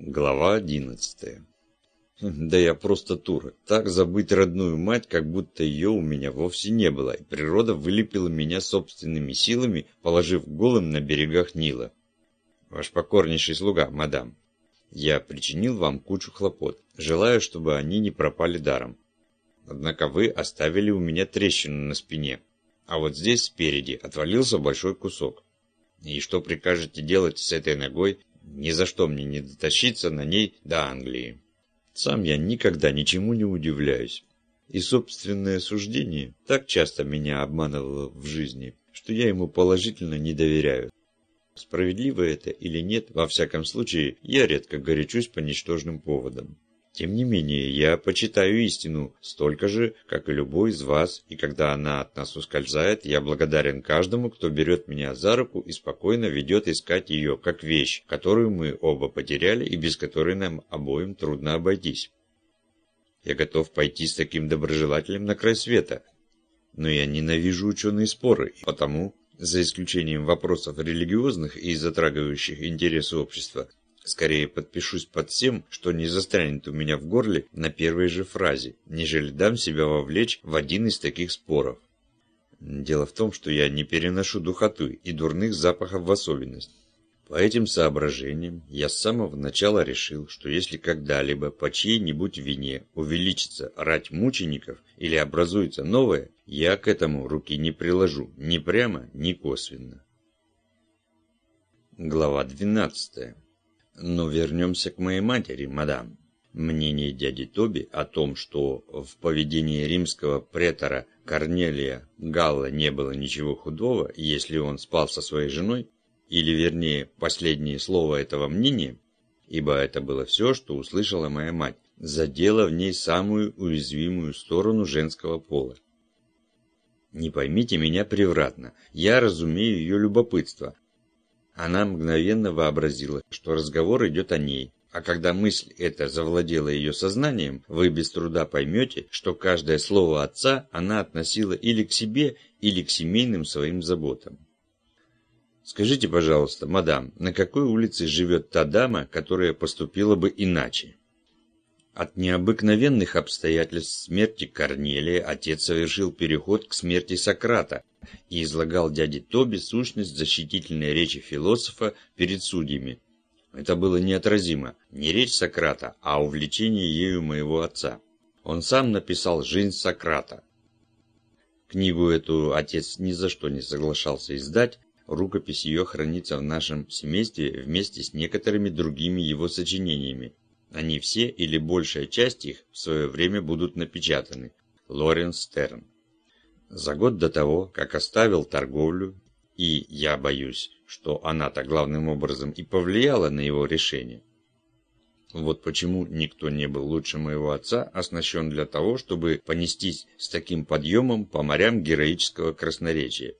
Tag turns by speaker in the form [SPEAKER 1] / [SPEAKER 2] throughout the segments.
[SPEAKER 1] Глава одиннадцатая. Да я просто турок. Так забыть родную мать, как будто ее у меня вовсе не было, и природа вылепила меня собственными силами, положив голым на берегах Нила. Ваш покорнейший слуга, мадам. Я причинил вам кучу хлопот. Желаю, чтобы они не пропали даром. Однако вы оставили у меня трещину на спине, а вот здесь спереди отвалился большой кусок. И что прикажете делать с этой ногой, ни за что мне не дотащиться на ней до Англии. Сам я никогда ничему не удивляюсь. И собственное суждение так часто меня обманывало в жизни, что я ему положительно не доверяю. Справедливо это или нет, во всяком случае, я редко горячусь по ничтожным поводам. Тем не менее, я почитаю истину столько же, как и любой из вас, и когда она от нас ускользает, я благодарен каждому, кто берет меня за руку и спокойно ведет искать ее, как вещь, которую мы оба потеряли и без которой нам обоим трудно обойтись. Я готов пойти с таким доброжелателем на край света, но я ненавижу ученые споры, и потому, за исключением вопросов религиозных и затрагивающих интересы общества, Скорее подпишусь под всем, что не застрянет у меня в горле на первой же фразе, нежели дам себя вовлечь в один из таких споров. Дело в том, что я не переношу духоты и дурных запахов в особенность. По этим соображениям я с самого начала решил, что если когда-либо по чьей-нибудь вине увеличится рать мучеников или образуется новое, я к этому руки не приложу, ни прямо, ни косвенно. Глава двенадцатая. Но вернемся к моей матери, мадам. Мнение дяди Тоби о том, что в поведении римского претора Корнелия Галла не было ничего худого, если он спал со своей женой, или вернее, последнее слово этого мнения, ибо это было все, что услышала моя мать, задело в ней самую уязвимую сторону женского пола. Не поймите меня превратно, я разумею ее любопытство, она мгновенно вообразила, что разговор идет о ней, а когда мысль эта завладела ее сознанием, вы без труда поймете, что каждое слово отца она относила или к себе, или к семейным своим заботам. Скажите, пожалуйста, мадам, на какой улице живет та дама, которая поступила бы иначе? От необыкновенных обстоятельств смерти Корнелия отец совершил переход к смерти Сократа и излагал дяде Тоби сущность защитительной речи философа перед судьями. Это было неотразимо, не речь Сократа, а увлечение ею моего отца. Он сам написал «Жизнь Сократа». Книгу эту отец ни за что не соглашался издать, рукопись ее хранится в нашем семействе вместе с некоторыми другими его сочинениями, они все или большая часть их в свое время будут напечатаны. Лоренс Стерн. За год до того, как оставил торговлю, и я боюсь, что она-то главным образом и повлияла на его решение. Вот почему никто не был лучше моего отца оснащен для того, чтобы понестись с таким подъемом по морям героического красноречия.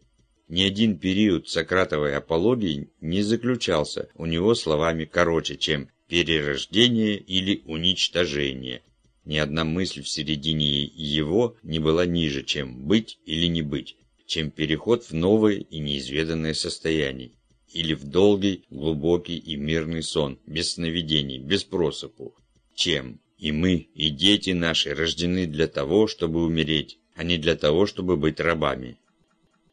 [SPEAKER 1] Ни один период Сократовой апологии не заключался у него словами короче, чем перерождение или уничтожение. Ни одна мысль в середине его не была ниже, чем быть или не быть, чем переход в новое и неизведанное состояние, или в долгий, глубокий и мирный сон, без сновидений, без просыпу, чем и мы, и дети наши рождены для того, чтобы умереть, а не для того, чтобы быть рабами.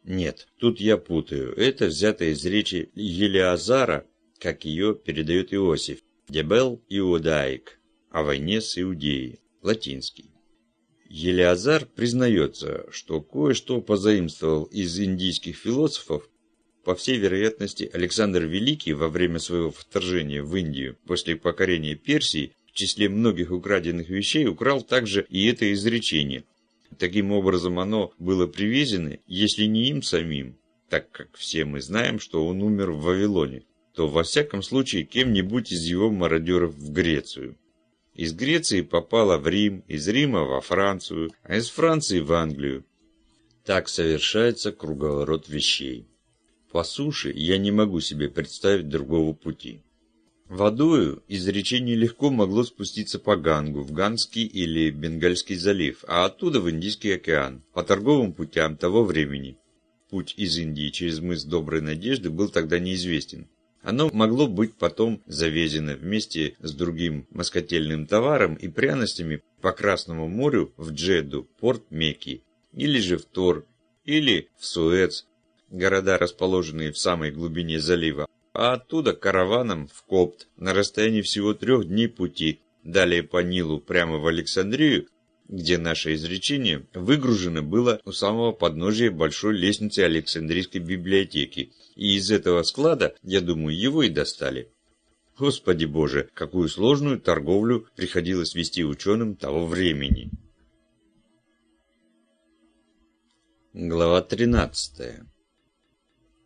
[SPEAKER 1] Нет, тут я путаю. Это взято из речи Елиазара, как ее передает Иосиф, Дебел Иудаик о войне с Иудеей, латинский. Елиазар признается, что кое-что позаимствовал из индийских философов. По всей вероятности, Александр Великий во время своего вторжения в Индию после покорения Персии в числе многих украденных вещей украл также и это изречение. Таким образом, оно было привезено, если не им самим, так как все мы знаем, что он умер в Вавилоне, то во всяком случае кем-нибудь из его мародеров в Грецию. Из Греции попала в Рим, из Рима во Францию, а из Франции в Англию. Так совершается круговорот вещей. По суше я не могу себе представить другого пути. Водою изречение легко могло спуститься по Гангу, в Ганский или Бенгальский залив, а оттуда в Индийский океан, по торговым путям того времени. Путь из Индии через мыс Доброй Надежды был тогда неизвестен Оно могло быть потом завезено вместе с другим москотельным товаром и пряностями по Красному морю в Джеду, порт Мекки, или же в Тор, или в Суэц, города, расположенные в самой глубине залива, а оттуда караваном в Копт на расстоянии всего трех дней пути, далее по Нилу прямо в Александрию, где наше изречение выгружено было у самого подножия большой лестницы Александрийской библиотеки, и из этого склада, я думаю, его и достали. Господи Боже, какую сложную торговлю приходилось вести ученым того времени. Глава 13.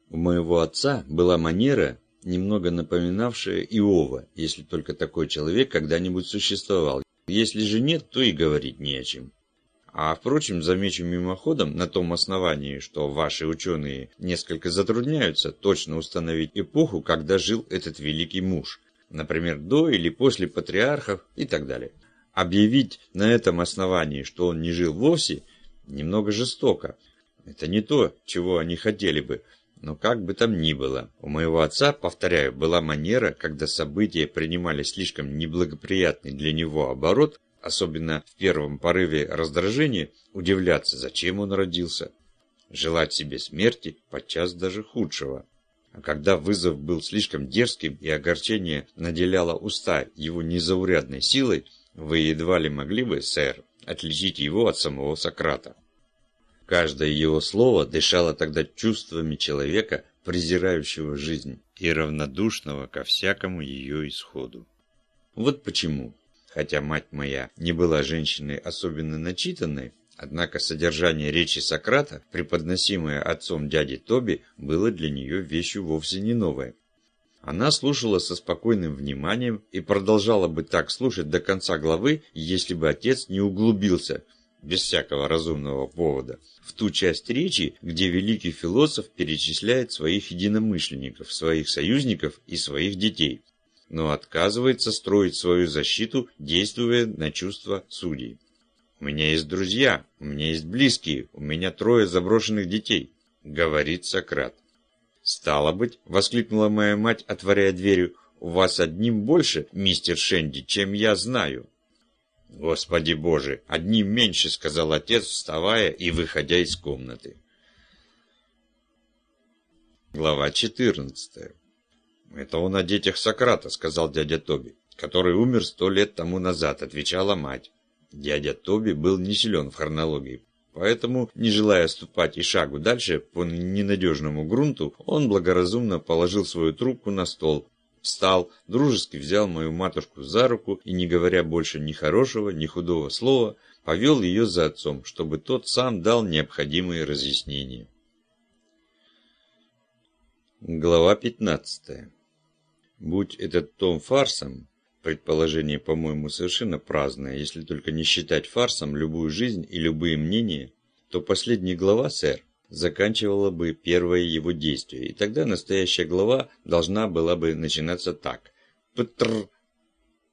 [SPEAKER 1] У моего отца была манера, немного напоминавшая Иова, если только такой человек когда-нибудь существовал. Если же нет, то и говорить не о чем. А впрочем, замечу мимоходом на том основании, что ваши ученые несколько затрудняются точно установить эпоху, когда жил этот великий муж, например, до или после патриархов и так далее. Объявить на этом основании, что он не жил вовсе, немного жестоко. Это не то, чего они хотели бы, но как бы там ни было, у моего отца, повторяю, была манера, когда события принимали слишком неблагоприятный для него оборот, особенно в первом порыве раздражения, удивляться, зачем он родился. Желать себе смерти, подчас даже худшего. А когда вызов был слишком дерзким и огорчение наделяло уста его незаурядной силой, вы едва ли могли бы, сэр, отличить его от самого Сократа. Каждое его слово дышало тогда чувствами человека, презирающего жизнь и равнодушного ко всякому ее исходу. Вот почему, хотя мать моя не была женщиной особенно начитанной, однако содержание речи Сократа, преподносимое отцом дяди Тоби, было для нее вещью вовсе не новой. Она слушала со спокойным вниманием и продолжала бы так слушать до конца главы, если бы отец не углубился – без всякого разумного повода, в ту часть речи, где великий философ перечисляет своих единомышленников, своих союзников и своих детей, но отказывается строить свою защиту, действуя на чувства судей. «У меня есть друзья, у меня есть близкие, у меня трое заброшенных детей», — говорит Сократ. «Стало быть», — воскликнула моя мать, отворяя дверью, — «у вас одним больше, мистер Шенди, чем я знаю». «Господи Боже, одним меньше», — сказал отец, вставая и выходя из комнаты. Глава 14. «Это он о детях Сократа», — сказал дядя Тоби, «который умер сто лет тому назад», — отвечала мать. Дядя Тоби был не силен в хронологии, поэтому, не желая ступать и шагу дальше по ненадежному грунту, он благоразумно положил свою трубку на стол, Встал, дружески взял мою матушку за руку и, не говоря больше ни хорошего, ни худого слова, повел ее за отцом, чтобы тот сам дал необходимые разъяснения. Глава 15. Будь этот том фарсом, предположение, по-моему, совершенно праздное, если только не считать фарсом любую жизнь и любые мнения, то последняя глава, сэр, заканчивала бы первое его действие, и тогда настоящая глава должна была бы начинаться так. Птр,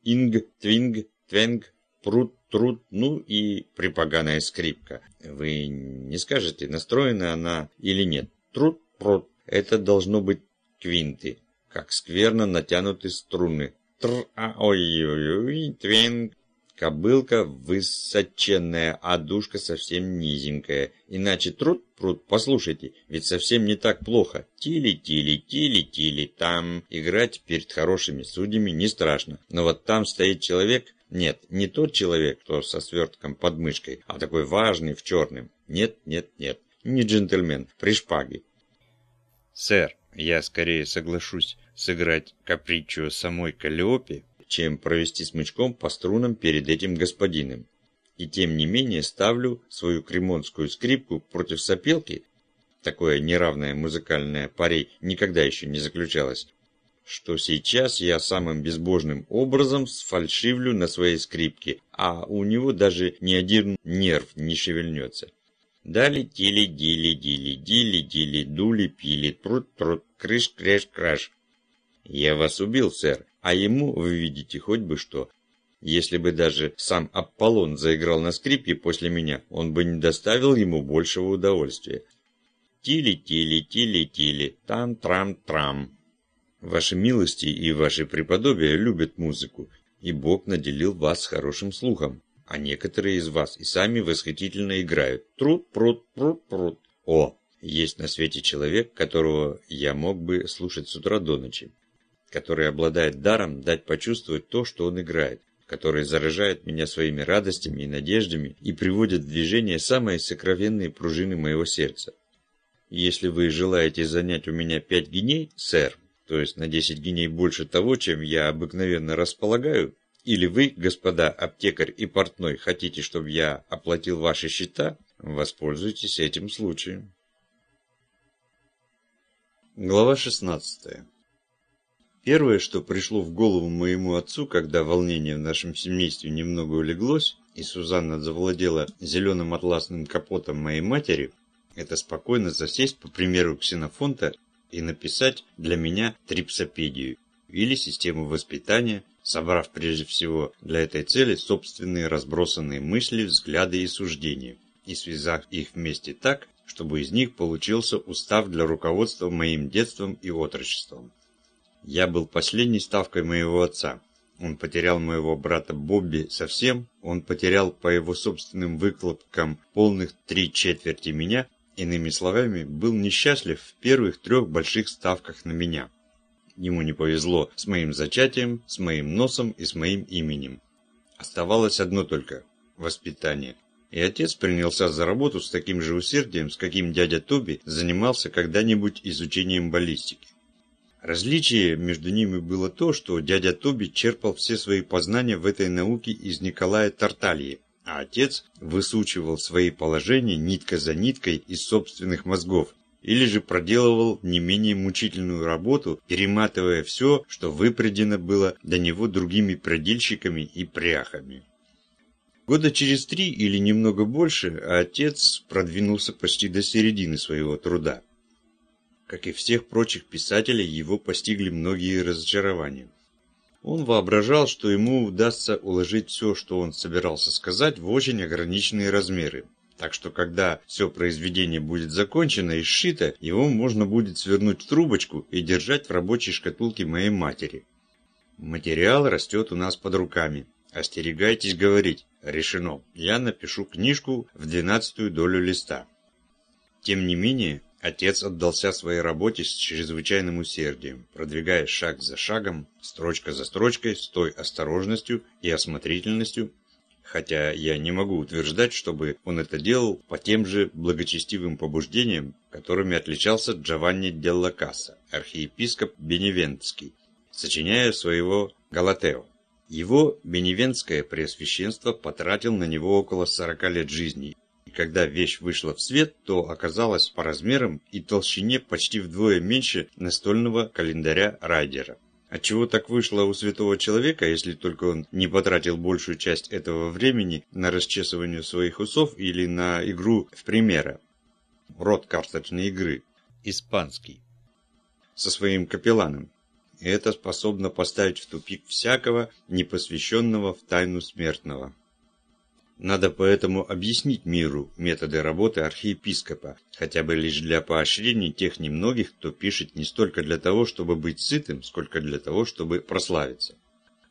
[SPEAKER 1] инг, твинг, твенг, прут, трут, ну и припоганая скрипка. Вы не скажете, настроена она или нет. Трут, прут, это должно быть квинты, как скверно натянуты струны. Тр, а, ой-ой-ой, твенг, Кобылка высоченная, а душка совсем низенькая. Иначе труд пруд, послушайте, ведь совсем не так плохо. Тили-тили, тили-тили, там. Играть перед хорошими судьями не страшно. Но вот там стоит человек, нет, не тот человек, кто со свертком под мышкой, а такой важный в черном. Нет, нет, нет, не джентльмен, при шпаге. Сэр, я скорее соглашусь сыграть капричо самой Каллиопе, чем провести смычком по струнам перед этим господином. И тем не менее ставлю свою кремонскую скрипку против сопелки, такое неравное музыкальное пари никогда еще не заключалось, что сейчас я самым безбожным образом сфальшивлю на своей скрипке, а у него даже ни один нерв не шевельнется. Дали тили дили дили дили дили дули пили трут трут крыш креш краш. Я вас убил, сэр, а ему, вы видите, хоть бы что. Если бы даже сам Аполлон заиграл на скрипке после меня, он бы не доставил ему большего удовольствия. Тили-тили, тили-тили, там-трам-трам. Ваши милости и ваши преподобия любят музыку, и Бог наделил вас хорошим слухом, а некоторые из вас и сами восхитительно играют. Труд, пруд, пруд, пруд. О, есть на свете человек, которого я мог бы слушать с утра до ночи, который обладает даром дать почувствовать то, что он играет, который заражает меня своими радостями и надеждами и приводит в движение самые сокровенные пружины моего сердца. Если вы желаете занять у меня пять геней, сэр, то есть на 10 гиней больше того, чем я обыкновенно располагаю, или вы, господа аптекарь и портной, хотите, чтобы я оплатил ваши счета, воспользуйтесь этим случаем. Глава 16 Первое, что пришло в голову моему отцу, когда волнение в нашем семействе немного улеглось, и Сузанна завладела зеленым атласным капотом моей матери, это спокойно засесть, по примеру Ксенофонта, и написать для меня трипсопедию или систему воспитания, собрав прежде всего для этой цели собственные разбросанные мысли, взгляды и суждения, и связав их вместе так, чтобы из них получился устав для руководства моим детством и отрочеством. Я был последней ставкой моего отца. Он потерял моего брата Бобби совсем, он потерял по его собственным выкладкам полных три четверти меня Иными словами, был несчастлив в первых трех больших ставках на меня. Ему не повезло с моим зачатием, с моим носом и с моим именем. Оставалось одно только – воспитание. И отец принялся за работу с таким же усердием, с каким дядя Тоби занимался когда-нибудь изучением баллистики. Различие между ними было то, что дядя Тоби черпал все свои познания в этой науке из Николая Тартальи, а отец высучивал свои положения нитка за ниткой из собственных мозгов, или же проделывал не менее мучительную работу, перематывая все, что выпредено было до него другими предельщиками и пряхами. Года через три или немного больше отец продвинулся почти до середины своего труда. Как и всех прочих писателей, его постигли многие разочарования. Он воображал, что ему удастся уложить все, что он собирался сказать, в очень ограниченные размеры. Так что, когда все произведение будет закончено и сшито, его можно будет свернуть в трубочку и держать в рабочей шкатулке моей матери. Материал растет у нас под руками. Остерегайтесь говорить. Решено. Я напишу книжку в двенадцатую долю листа. Тем не менее, Отец отдался своей работе с чрезвычайным усердием, продвигая шаг за шагом, строчка за строчкой, с той осторожностью и осмотрительностью, хотя я не могу утверждать, чтобы он это делал по тем же благочестивым побуждениям, которыми отличался Джованни Делла Касса, архиепископ Беневентский, сочиняя своего Галатео. Его беневентское преосвященство потратил на него около 40 лет жизни когда вещь вышла в свет, то оказалась по размерам и толщине почти вдвое меньше настольного календаря Райдера. Отчего так вышло у святого человека, если только он не потратил большую часть этого времени на расчесывание своих усов или на игру в примера? Род карточной игры. Испанский. Со своим капелланом. И это способно поставить в тупик всякого, непосвященного в тайну смертного. Надо поэтому объяснить миру методы работы архиепископа, хотя бы лишь для поощрения тех немногих, кто пишет не столько для того, чтобы быть сытым, сколько для того, чтобы прославиться.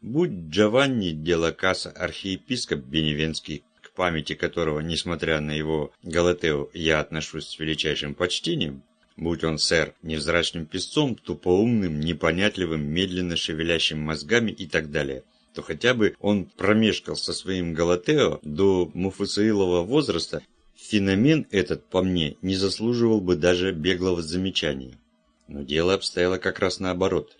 [SPEAKER 1] Будь Джованни Делакаса архиепископ Беневенский, к памяти которого, несмотря на его Галатео, я отношусь с величайшим почтением, будь он, сэр, невзрачным песцом, тупоумным, непонятливым, медленно шевелящим мозгами и так далее – то хотя бы он промешкал со своим Галатео до Муфасаилова возраста, феномен этот, по мне, не заслуживал бы даже беглого замечания. Но дело обстояло как раз наоборот.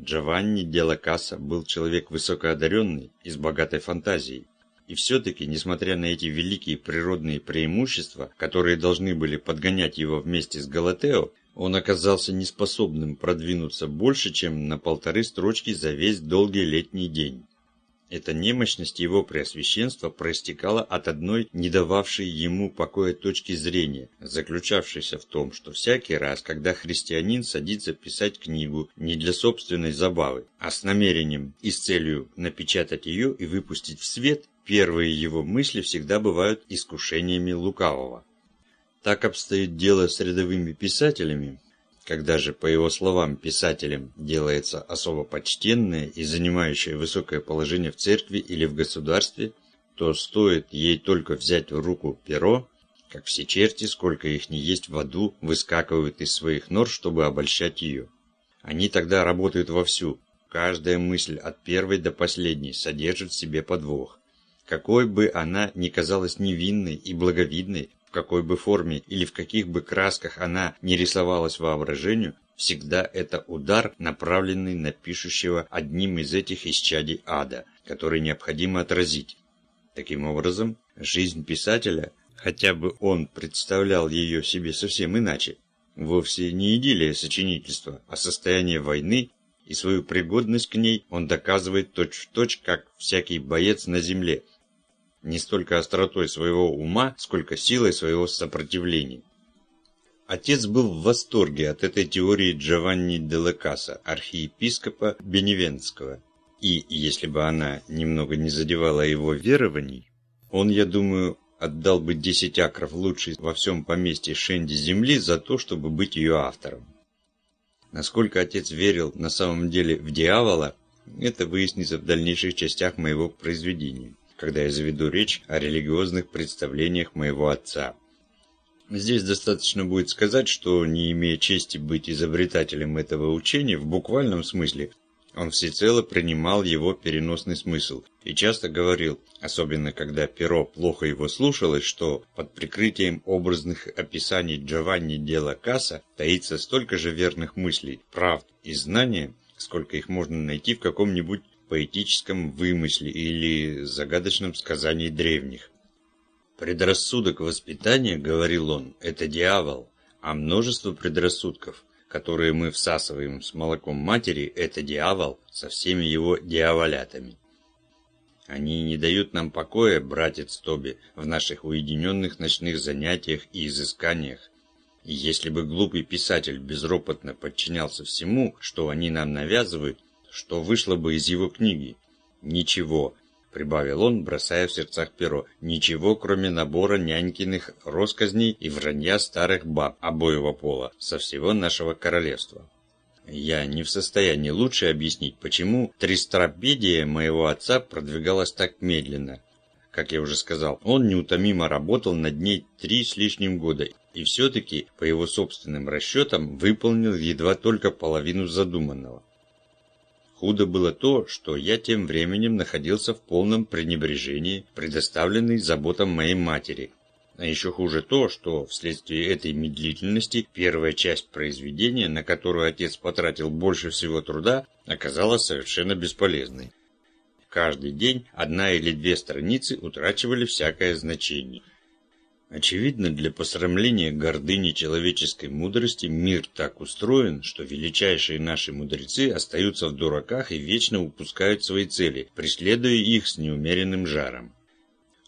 [SPEAKER 1] Джованни Делла Касса был человек высокоодаренный и с богатой фантазией. И все-таки, несмотря на эти великие природные преимущества, которые должны были подгонять его вместе с Галатео, он оказался неспособным продвинуться больше, чем на полторы строчки за весь долгий летний день. Эта немощность его преосвященства проистекала от одной не дававшей ему покоя точки зрения, заключавшейся в том, что всякий раз, когда христианин садится писать книгу не для собственной забавы, а с намерением и с целью напечатать ее и выпустить в свет, первые его мысли всегда бывают искушениями лукавого. Так обстоит дело с рядовыми писателями, Когда же, по его словам, писателем делается особо почтенное и занимающее высокое положение в церкви или в государстве, то стоит ей только взять в руку перо, как все черти, сколько их ни есть в аду, выскакивают из своих нор, чтобы обольщать ее. Они тогда работают вовсю. Каждая мысль от первой до последней содержит в себе подвох. Какой бы она ни казалась невинной и благовидной, в какой бы форме или в каких бы красках она не рисовалась воображению, всегда это удар, направленный на пишущего одним из этих исчадий ада, который необходимо отразить. Таким образом, жизнь писателя, хотя бы он представлял ее себе совсем иначе, вовсе не идиллия сочинительства, а состояние войны, и свою пригодность к ней он доказывает точь-в-точь, точь, как всякий боец на земле, не столько остротой своего ума, сколько силой своего сопротивления. Отец был в восторге от этой теории Джованни де Лекаса, архиепископа Беневенского, и, если бы она немного не задевала его верований, он, я думаю, отдал бы 10 акров лучшей во всем поместье Шенди земли за то, чтобы быть ее автором. Насколько отец верил на самом деле в дьявола, это выяснится в дальнейших частях моего произведения, когда я заведу речь о религиозных представлениях моего отца. Здесь достаточно будет сказать, что, не имея чести быть изобретателем этого учения, в буквальном смысле, он всецело принимал его переносный смысл и часто говорил, особенно когда перо плохо его слушалось, что под прикрытием образных описаний Джованни Дела Касса таится столько же верных мыслей, правд и знания, сколько их можно найти в каком-нибудь поэтическом вымысле или загадочном сказании древних. «Предрассудок воспитания, — говорил он, — это дьявол, а множество предрассудков которые мы всасываем с молоком матери, это дьявол со всеми его дьяволятами. Они не дают нам покоя, братец Тоби, в наших уединенных ночных занятиях и изысканиях. И если бы глупый писатель безропотно подчинялся всему, что они нам навязывают, что вышло бы из его книги? Ничего, прибавил он, бросая в сердцах перо. Ничего, кроме набора нянькиных росказней и вранья старых баб обоего пола со всего нашего королевства. Я не в состоянии лучше объяснить, почему тристрапедия моего отца продвигалась так медленно. Как я уже сказал, он неутомимо работал над ней три с лишним года и все-таки, по его собственным расчетам, выполнил едва только половину задуманного. Худо было то, что я тем временем находился в полном пренебрежении, предоставленный заботам моей матери. А еще хуже то, что вследствие этой медлительности первая часть произведения, на которую отец потратил больше всего труда, оказалась совершенно бесполезной. Каждый день одна или две страницы утрачивали всякое значение. Очевидно, для посрамления гордыни человеческой мудрости мир так устроен, что величайшие наши мудрецы остаются в дураках и вечно упускают свои цели, преследуя их с неумеренным жаром.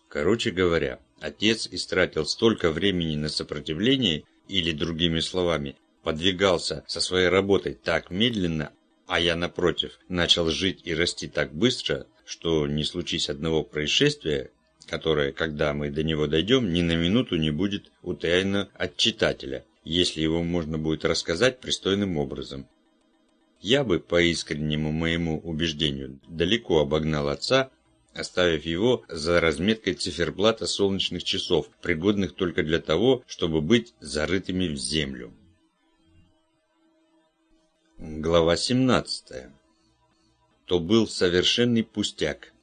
[SPEAKER 1] Короче говоря, отец истратил столько времени на сопротивление, или, другими словами, подвигался со своей работой так медленно, а я, напротив, начал жить и расти так быстро, что, не случись одного происшествия, которое, когда мы до него дойдем, ни на минуту не будет утаяно от читателя, если его можно будет рассказать пристойным образом. Я бы, по искреннему моему убеждению, далеко обогнал отца, оставив его за разметкой циферблата солнечных часов, пригодных только для того, чтобы быть зарытыми в землю. Глава 17. То был совершенный пустяк.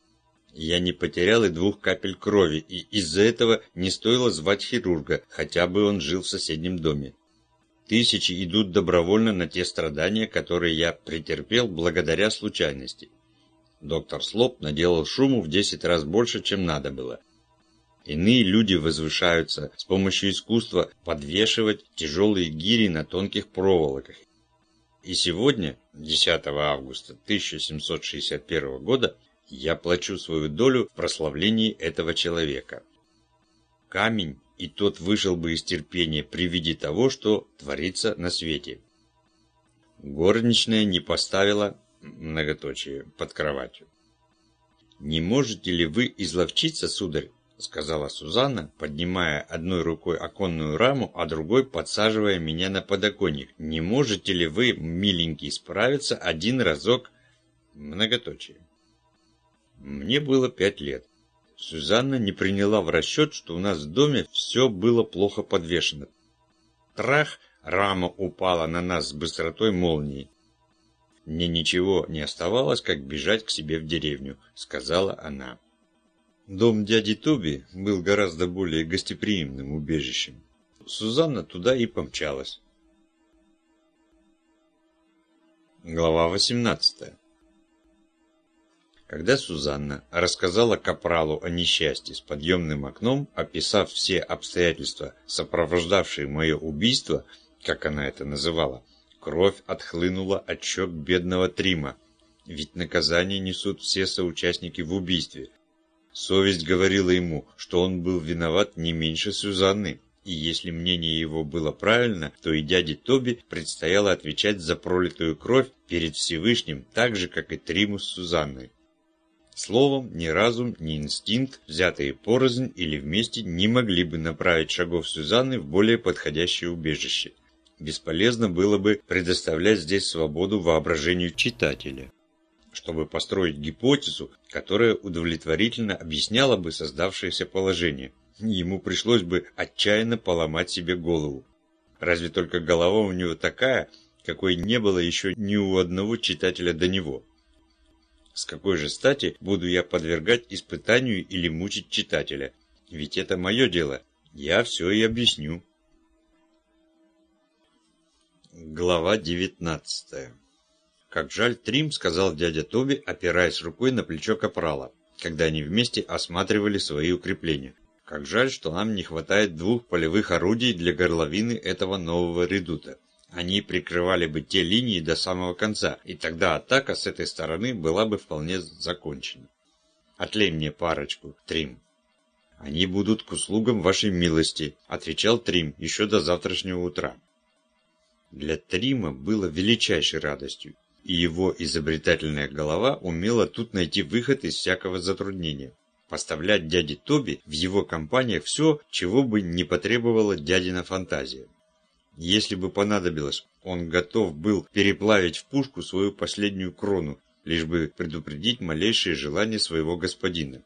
[SPEAKER 1] Я не потерял и двух капель крови, и из-за этого не стоило звать хирурга, хотя бы он жил в соседнем доме. Тысячи идут добровольно на те страдания, которые я претерпел благодаря случайности. Доктор Слоп наделал шуму в десять раз больше, чем надо было. Иные люди возвышаются с помощью искусства подвешивать тяжелые гири на тонких проволоках. И сегодня, 10 августа 1761 года, я плачу свою долю в прославлении этого человека. Камень и тот вышел бы из терпения при виде того, что творится на свете. Горничная не поставила многоточие под кроватью. «Не можете ли вы изловчиться, сударь?» – сказала Сузанна, поднимая одной рукой оконную раму, а другой подсаживая меня на подоконник. «Не можете ли вы, миленький, справиться один разок?» Многоточие. Мне было пять лет. Сюзанна не приняла в расчет, что у нас в доме все было плохо подвешено. Трах, рама упала на нас с быстротой молнии. Мне ничего не оставалось, как бежать к себе в деревню, сказала она. Дом дяди Тоби был гораздо более гостеприимным убежищем. Сузанна туда и помчалась. Глава 18 Когда Сузанна рассказала Капралу о несчастье с подъемным окном, описав все обстоятельства, сопровождавшие мое убийство, как она это называла, кровь отхлынула от щек бедного Трима, ведь наказание несут все соучастники в убийстве, Совесть говорила ему, что он был виноват не меньше Сюзанны, и если мнение его было правильно, то и дяде Тоби предстояло отвечать за пролитую кровь перед Всевышним, так же, как и Триму с Сюзанной. Словом, ни разум, ни инстинкт, взятые порознь или вместе, не могли бы направить шагов Сюзанны в более подходящее убежище. Бесполезно было бы предоставлять здесь свободу воображению читателя чтобы построить гипотезу, которая удовлетворительно объясняла бы создавшееся положение. Ему пришлось бы отчаянно поломать себе голову. Разве только голова у него такая, какой не было еще ни у одного читателя до него. С какой же стати буду я подвергать испытанию или мучить читателя? Ведь это мое дело. Я все и объясню. Глава девятнадцатая «Как жаль, Трим», — сказал дядя Тоби, опираясь рукой на плечо Капрала, когда они вместе осматривали свои укрепления. «Как жаль, что нам не хватает двух полевых орудий для горловины этого нового редута. Они прикрывали бы те линии до самого конца, и тогда атака с этой стороны была бы вполне закончена. Отлей мне парочку, Трим». «Они будут к услугам вашей милости», — отвечал Трим еще до завтрашнего утра. Для Трима было величайшей радостью и его изобретательная голова умела тут найти выход из всякого затруднения. Поставлять дяде Тоби в его компаниях все, чего бы не потребовала дядина фантазия. Если бы понадобилось, он готов был переплавить в пушку свою последнюю крону, лишь бы предупредить малейшее желание своего господина.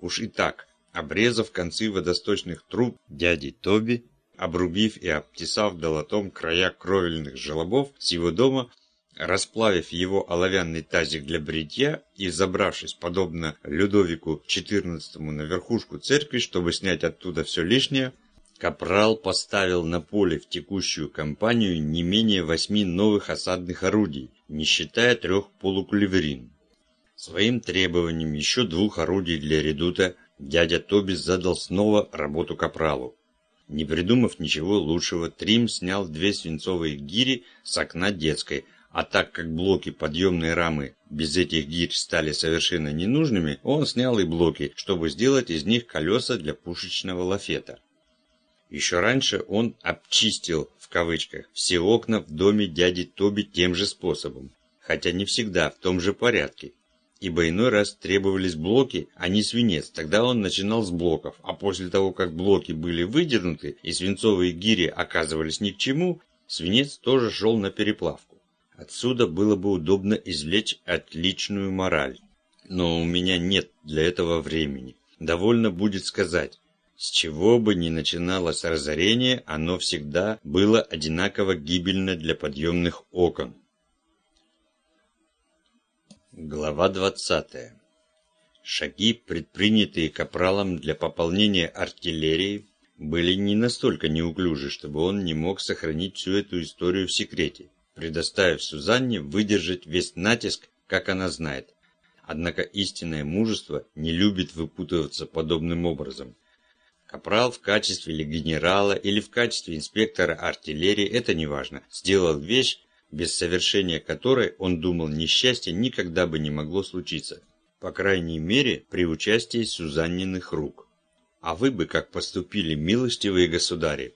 [SPEAKER 1] Уж и так, обрезав концы водосточных труб дяди Тоби, обрубив и обтесав долотом края кровельных желобов с его дома, Расплавив его оловянный тазик для бритья и забравшись, подобно Людовику XIV на верхушку церкви, чтобы снять оттуда все лишнее, Капрал поставил на поле в текущую кампанию не менее восьми новых осадных орудий, не считая трех полукулеверин. Своим требованием еще двух орудий для редута дядя Тоби задал снова работу Капралу. Не придумав ничего лучшего, Трим снял две свинцовые гири с окна детской – а так как блоки подъемной рамы без этих гирь стали совершенно ненужными, он снял и блоки, чтобы сделать из них колеса для пушечного лафета. Еще раньше он «обчистил» в кавычках все окна в доме дяди Тоби тем же способом, хотя не всегда в том же порядке, ибо иной раз требовались блоки, а не свинец. Тогда он начинал с блоков, а после того, как блоки были выдернуты и свинцовые гири оказывались ни к чему, свинец тоже шел на переплавку. Отсюда было бы удобно извлечь отличную мораль. Но у меня нет для этого времени. Довольно будет сказать, с чего бы ни начиналось разорение, оно всегда было одинаково гибельно для подъемных окон. Глава 20. Шаги, предпринятые капралом для пополнения артиллерии, были не настолько неуклюжи, чтобы он не мог сохранить всю эту историю в секрете предоставив Сюзанне выдержать весь натиск, как она знает. Однако истинное мужество не любит выпутываться подобным образом. Капрал в качестве или генерала, или в качестве инспектора артиллерии, это не важно, сделал вещь, без совершения которой, он думал, несчастье никогда бы не могло случиться. По крайней мере, при участии Сюзанниных рук. А вы бы как поступили, милостивые государи?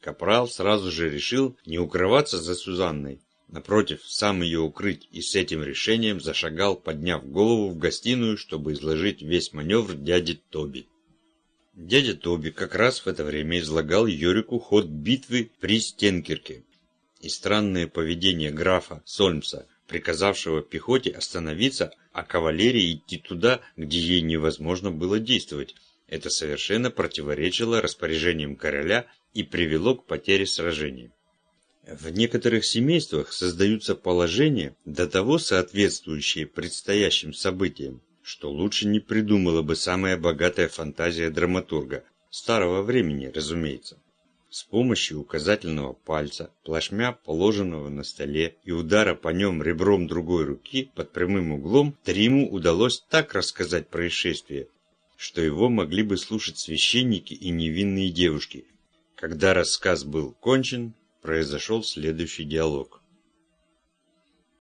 [SPEAKER 1] Капрал сразу же решил не укрываться за Сюзанной. Напротив, сам ее укрыть и с этим решением зашагал, подняв голову в гостиную, чтобы изложить весь маневр дяде Тоби. Дядя Тоби как раз в это время излагал Йорику ход битвы при Стенкерке. И странное поведение графа Сольмса, приказавшего пехоте остановиться, а кавалерии идти туда, где ей невозможно было действовать. Это совершенно противоречило распоряжениям короля и привело к потере сражения. В некоторых семействах создаются положения, до того соответствующие предстоящим событиям, что лучше не придумала бы самая богатая фантазия драматурга, старого времени, разумеется. С помощью указательного пальца, плашмя положенного на столе и удара по нем ребром другой руки под прямым углом, Триму удалось так рассказать происшествие, что его могли бы слушать священники и невинные девушки. Когда рассказ был кончен, произошел следующий диалог.